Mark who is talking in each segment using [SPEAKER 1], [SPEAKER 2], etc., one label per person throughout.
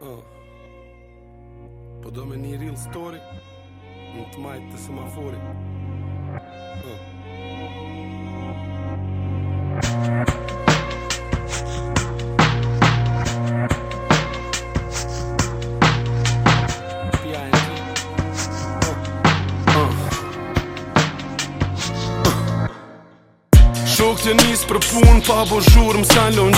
[SPEAKER 1] Oh. Po do me një real story Në të majtë të semafori Oh. Nuk të njësë për punë, pa bo zhurëm,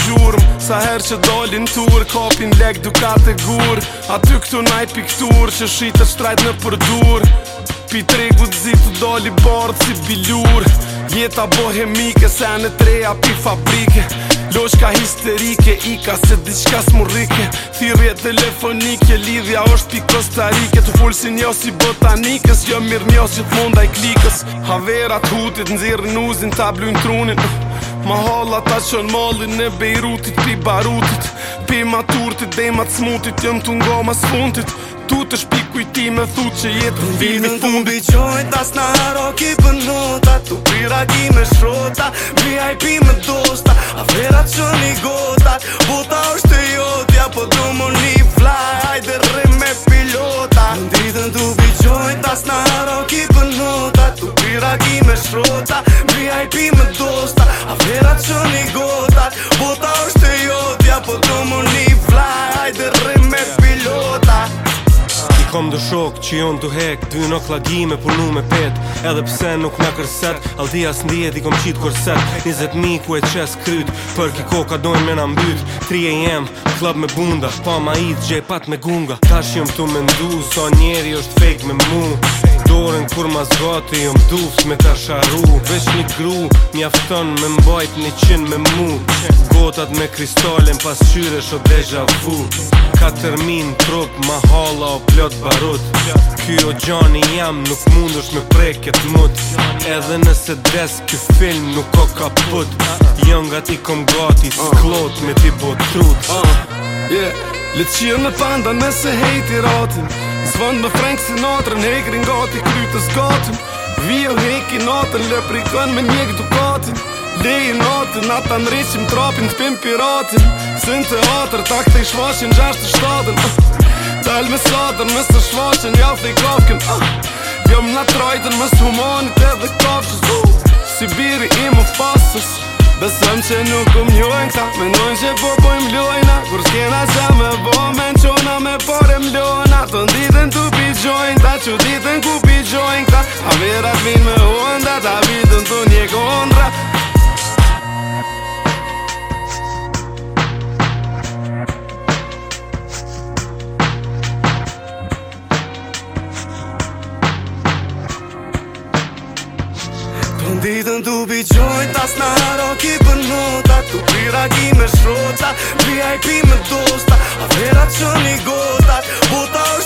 [SPEAKER 1] gjurëm Sa herë që dolin turë, kapin lek du ka të gurë A ty këtu naj pikturë, që shita shtrajt në përdurë Pi tre gudë zi të doli bardë si bilurë Jeta bohemike, se në treja pi fabrike Loq histerike, i ka se diqka smurrike Thirje telefonike, lidhja është pi kostarike Të full si njo si botanikës, s'jo mirë njo si të mundaj klikës Havera hutit, nëzirë në uzin, tablujnë trunin Ma halla ta në mallin e Beirutit pi barutit Pi maturtit, dhej ma të smutit, jëm të nga ma sfuntit Tu të shpiku i ti me thut që jetë në vimi fundit Vimi në kumbi qojnë, tas në haro ki
[SPEAKER 2] pënota Tu pira ki me shrota, VIP me Shiragi me shrota VIP me dosta A vera që një gota
[SPEAKER 3] Bota është e jodja Po të më një fly Hajde rrë me pilota I kom do shok që jonë të hek Dvi në klagi me punu me pet Edhe pse nuk me kërset Aldi as në djet i kom qit korset 20.000 ku e qes kryt Për ki koka dojnë me nëmbyt mbyt 3 a.m. Klab me bunda Pa ma i gjepat me gunga Tash jom të mendu Sa so njeri është fake me mu dorën kur ma zgati Jëm dufës me ta sharu Vesh një gru, një afton me mbajt një qin me mu Gotat me kristallin pas qyre sho deja vu Ka termin trup, ma hala o plot barut Ky o gjani jam nuk mundush me preket mut Edhe nëse dres kë film nuk o kaput Jën nga ti kom gati, sklot me ti botrut ah, Yeah Le të qirë në fanda nëse hejti
[SPEAKER 1] ratin Vënd me Frank Sinatra, në hegrin gati krytës gati Vio heki natën, le pri kënë me njekë dukatin Le i natën, ata në rritë tropin të pëmë piratin Sën te atër, takë të i shvaqen, gjarës të shtaten Talë me sadën, me së shvaqen, jafë dhe i kapëken Vjom në trajten, me së humanit e dhe kapëshës Sibiri imë pasës, dësëm që nuk um njohen këta Menojnë që po pojmë ljojna, kur s'kjena zemë e bo menqona të nditën të pijojnë Ta që ditën ku pijojnë Ta a vera të vinë me honda Ta vitën të një kondra
[SPEAKER 2] Ditën të bëjqojnë, tas në haro ki për nota Të prira ki me shrota, VIP me dosta A vera që një gota, bota